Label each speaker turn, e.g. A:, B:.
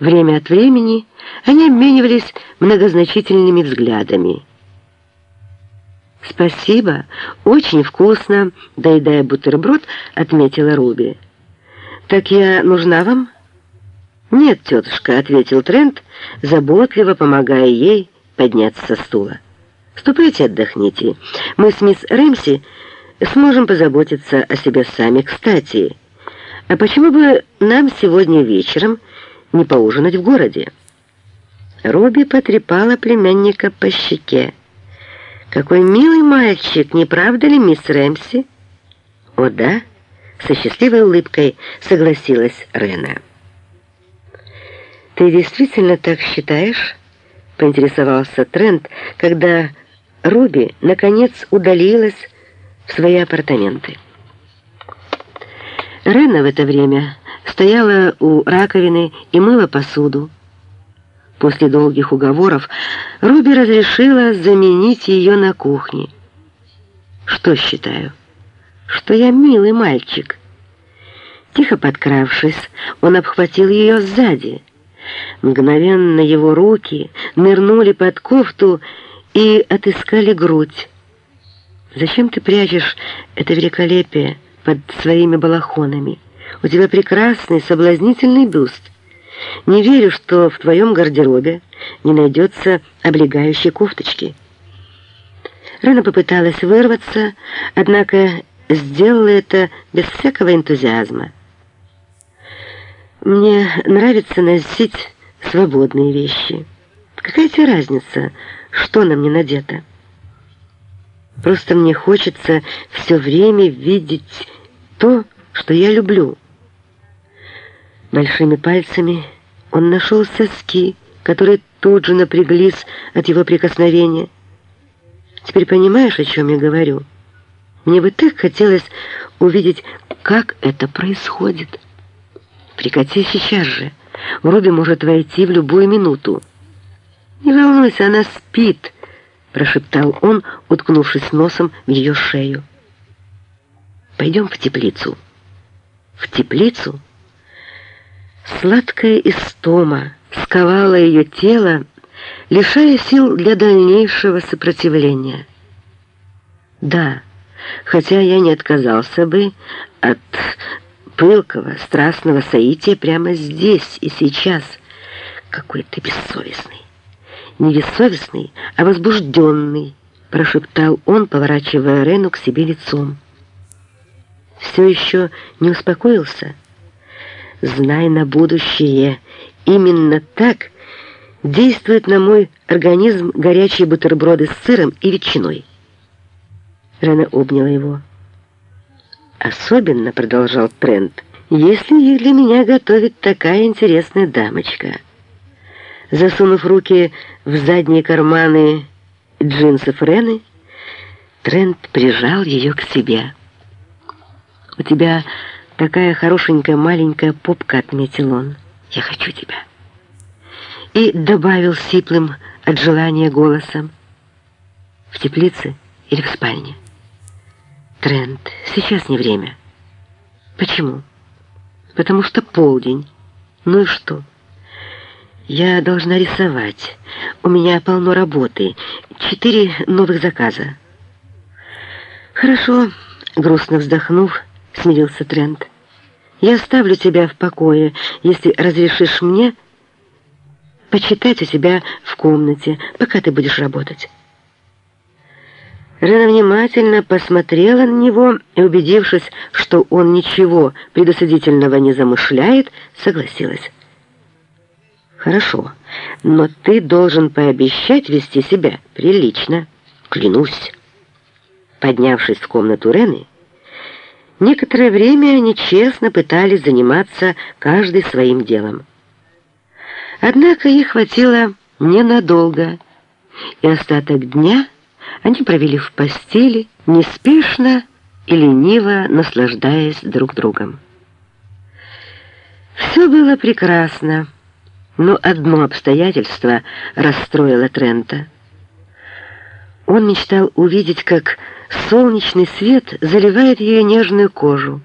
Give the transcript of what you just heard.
A: Время от времени они обменивались многозначительными взглядами. «Спасибо, очень вкусно», — доедая бутерброд, отметила Руби. «Так я нужна вам?» «Нет, тетушка», — ответил Трент, заботливо помогая ей подняться со стула. «Ступайте отдохните. Мы с мисс Рэмси сможем позаботиться о себе сами. Кстати, а почему бы нам сегодня вечером не поужинать в городе?» Руби потрепала племянника по щеке. «Какой милый мальчик, не правда ли, мисс Рэмси?» «О, да», — со счастливой улыбкой согласилась Рена. «Ты действительно так считаешь?» — поинтересовался Трент, когда Руби, наконец, удалилась в свои апартаменты. Рена в это время стояла у раковины и мыла посуду. После долгих уговоров Руби разрешила заменить ее на кухне. «Что считаю? Что я милый мальчик». Тихо подкравшись, он обхватил ее сзади. Мгновенно его руки нырнули под кофту и отыскали грудь. «Зачем ты прячешь это великолепие под своими балахонами? У тебя прекрасный соблазнительный бюст. Не верю, что в твоем гардеробе не найдется облегающей кофточки». Рена попыталась вырваться, однако сделала это без всякого энтузиазма. Мне нравится носить свободные вещи. Какая тебе разница, что на мне надето? Просто мне хочется все время видеть то, что я люблю. Большими пальцами он нашел соски, которые тут же напряглись от его прикосновения. Теперь понимаешь, о чем я говорю? Мне бы так хотелось увидеть, как это происходит. Прикати сейчас же. Руби может войти в любую минуту. «Не волнуйся, она спит», — прошептал он, уткнувшись носом в ее шею. «Пойдем в теплицу». «В теплицу?» Сладкая истома сковала ее тело, лишая сил для дальнейшего сопротивления. Да, хотя я не отказался бы от пылкого, страстного соития прямо здесь и сейчас. Какой ты бессовестный. Не бессовестный, а возбужденный, прошептал он, поворачивая Рену к себе лицом. Все еще не успокоился? Знай на будущее, именно так действуют на мой организм горячие бутерброды с сыром и ветчиной. Рена обняла его. Особенно, продолжал Трент, если для меня готовит такая интересная дамочка. Засунув руки в задние карманы джинсов Рены, Трент прижал ее к себе. «У тебя такая хорошенькая маленькая попка», — отметил он. «Я хочу тебя». И добавил сиплым от желания голосом. «В теплице или в спальне?» Трент, сейчас не время. Почему? Потому что полдень. Ну и что? Я должна рисовать. У меня полно работы. Четыре новых заказа. Хорошо, грустно вздохнув, смирился Трент. Я оставлю тебя в покое, если разрешишь мне почитать у себя в комнате, пока ты будешь работать. Жена внимательно посмотрела на него и, убедившись, что он ничего предосудительного не замышляет, согласилась. «Хорошо, но ты должен пообещать вести себя прилично, клянусь». Поднявшись в комнату Рены, некоторое время они честно пытались заниматься каждый своим делом. Однако их хватило ненадолго, и остаток дня – они провели в постели, неспешно и лениво наслаждаясь друг другом. Все было прекрасно, но одно обстоятельство расстроило Трента. Он мечтал увидеть, как солнечный свет заливает ее нежную кожу,